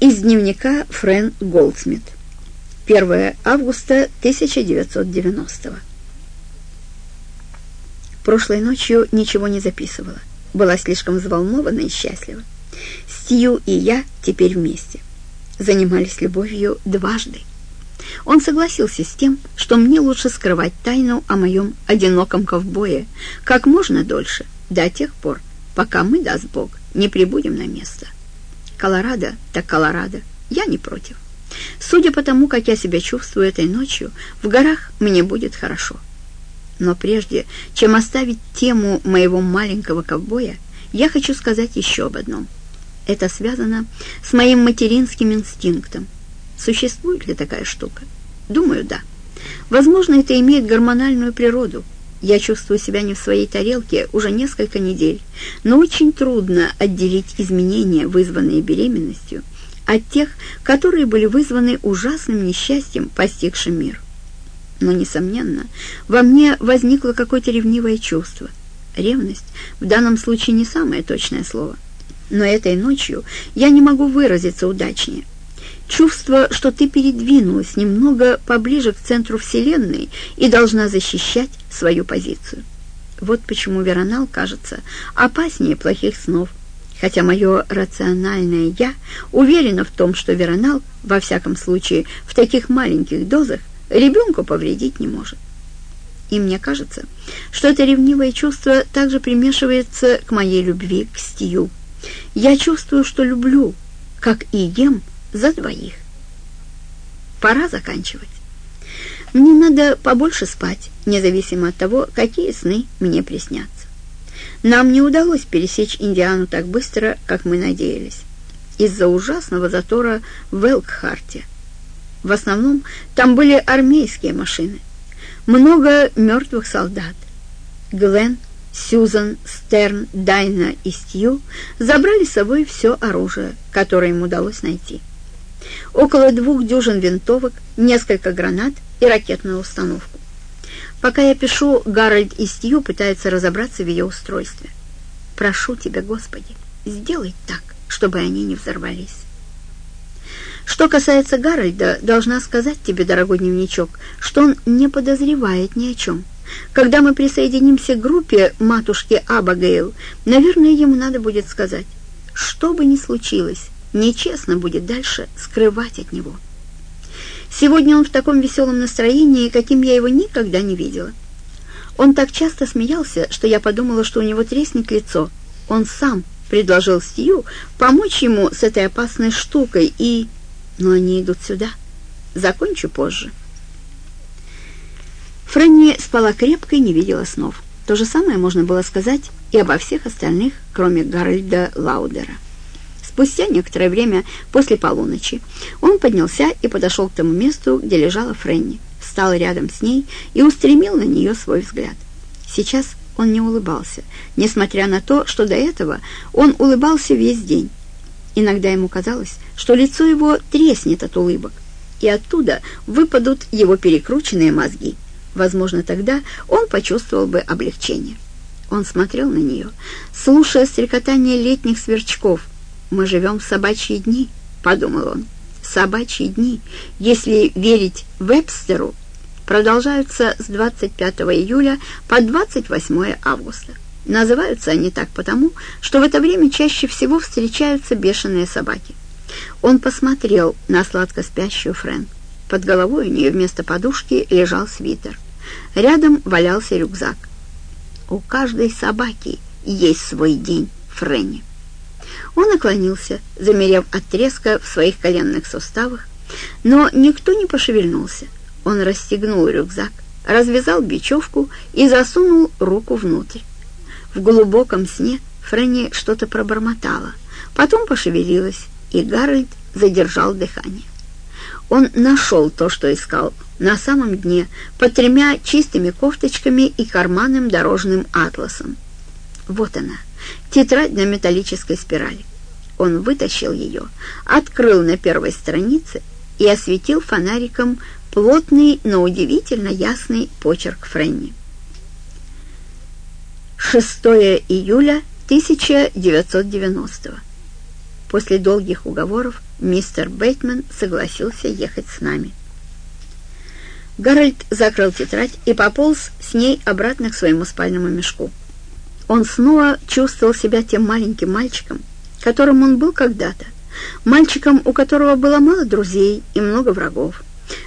Из дневника Френ Голдсмит. 1 августа 1990 Прошлой ночью ничего не записывала. Была слишком взволнована и счастлива. Стью и я теперь вместе. Занимались любовью дважды. Он согласился с тем, что мне лучше скрывать тайну о моем одиноком ковбое как можно дольше, до тех пор, пока мы, даст Бог, не прибудем на место. Колорадо так Колорадо, я не против. Судя по тому, как я себя чувствую этой ночью, в горах мне будет хорошо. Но прежде, чем оставить тему моего маленького ковбоя, я хочу сказать еще об одном. Это связано с моим материнским инстинктом. Существует ли такая штука? Думаю, да. Возможно, это имеет гормональную природу – я чувствую себя не в своей тарелке уже несколько недель, но очень трудно отделить изменения, вызванные беременностью, от тех, которые были вызваны ужасным несчастьем, постигшим мир. Но, несомненно, во мне возникло какое-то ревнивое чувство. Ревность в данном случае не самое точное слово. Но этой ночью я не могу выразиться удачнее. Чувство, что ты передвинулась немного поближе к центру Вселенной и должна защищать свою позицию. Вот почему Веронал кажется опаснее плохих снов, хотя мое рациональное «я» уверено в том, что Веронал, во всяком случае, в таких маленьких дозах, ребенку повредить не может. И мне кажется, что это ревнивое чувство также примешивается к моей любви к Стию. Я чувствую, что люблю, как и ем, за двоих. Пора заканчивать. Мне надо побольше спать, независимо от того, какие сны мне приснятся. Нам не удалось пересечь Индиану так быстро, как мы надеялись, из-за ужасного затора в Элкхарте. В основном там были армейские машины, много мертвых солдат. Глен, Сьюзан, Стерн, Дайна и Стью забрали с собой все оружие, которое им удалось найти около двух дюжин винтовок, несколько гранат и ракетную установку. Пока я пишу, Гарольд и Стью пытаются разобраться в ее устройстве. Прошу тебя, Господи, сделай так, чтобы они не взорвались. Что касается Гарольда, должна сказать тебе, дорогой дневничок, что он не подозревает ни о чем. Когда мы присоединимся к группе матушки Абагейл, наверное, ему надо будет сказать, что бы ни случилось, Нечестно будет дальше скрывать от него. Сегодня он в таком веселом настроении, каким я его никогда не видела. Он так часто смеялся, что я подумала, что у него треснет лицо. Он сам предложил Стью помочь ему с этой опасной штукой, и... Но они идут сюда. Закончу позже. Фрэнни спала крепко и не видела снов. То же самое можно было сказать и обо всех остальных, кроме Гарольда Лаудера. Спустя некоторое время после полуночи он поднялся и подошел к тому месту, где лежала Фрэнни, встал рядом с ней и устремил на нее свой взгляд. Сейчас он не улыбался, несмотря на то, что до этого он улыбался весь день. Иногда ему казалось, что лицо его треснет от улыбок, и оттуда выпадут его перекрученные мозги. Возможно, тогда он почувствовал бы облегчение. Он смотрел на нее, слушая стрекотание летних сверчков, мы живем в собачьи дни», — подумал он. «Собачьи дни, если верить Вебстеру, продолжаются с 25 июля по 28 августа. Называются они так потому, что в это время чаще всего встречаются бешеные собаки. Он посмотрел на сладко спящую Фрэн. Под головой у нее вместо подушки лежал свитер. Рядом валялся рюкзак. «У каждой собаки есть свой день, Фрэнни». Он наклонился, замерев от треска в своих коленных суставах, но никто не пошевельнулся. Он расстегнул рюкзак, развязал бечевку и засунул руку внутрь. В глубоком сне Фрэнни что-то пробормотала, потом пошевелилась, и Гарольд задержал дыхание. Он нашел то, что искал, на самом дне, под тремя чистыми кофточками и карманным дорожным атласом. Вот она — тетрадь на металлической спирали. Он вытащил ее, открыл на первой странице и осветил фонариком плотный, но удивительно ясный почерк Френни. 6 июля 1990 После долгих уговоров мистер Бейтман согласился ехать с нами. Гарольд закрыл тетрадь и пополз с ней обратно к своему спальному мешку. Он снова чувствовал себя тем маленьким мальчиком, которым он был когда-то, мальчиком, у которого было мало друзей и много врагов,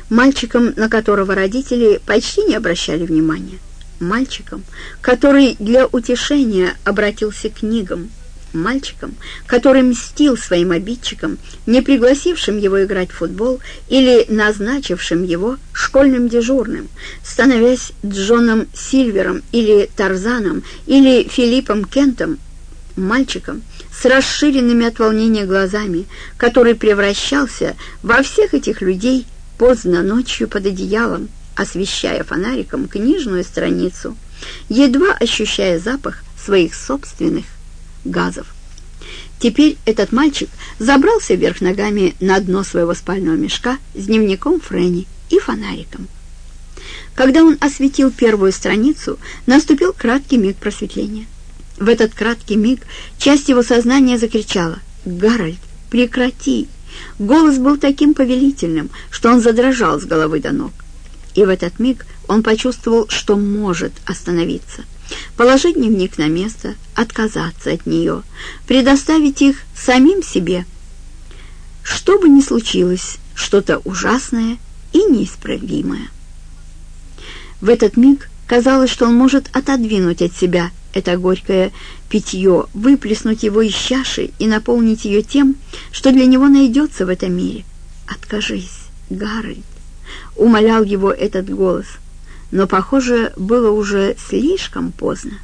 мальчиком, на которого родители почти не обращали внимания, мальчиком, который для утешения обратился к книгам, мальчиком, который мстил своим обидчикам, не пригласившим его играть в футбол или назначившим его школьным дежурным, становясь Джоном Сильвером или Тарзаном или Филиппом Кентом, мальчиком с расширенными от волнения глазами, который превращался во всех этих людей поздно ночью под одеялом, освещая фонариком книжную страницу, едва ощущая запах своих собственных газов. Теперь этот мальчик забрался вверх ногами на дно своего спального мешка с дневником Фрэнни и фонариком. Когда он осветил первую страницу, наступил краткий миг просветления. В этот краткий миг часть его сознания закричала «Гарольд, прекрати!» Голос был таким повелительным, что он задрожал с головы до ног. И в этот миг он почувствовал, что может остановиться положить дневник на место, отказаться от нее, предоставить их самим себе. Что бы ни случилось, что-то ужасное и неисправимое. В этот миг казалось, что он может отодвинуть от себя это горькое питье, выплеснуть его из чаши и наполнить ее тем, что для него найдется в этом мире. «Откажись, Гарольд!» — умолял его этот голос — но, похоже, было уже слишком поздно.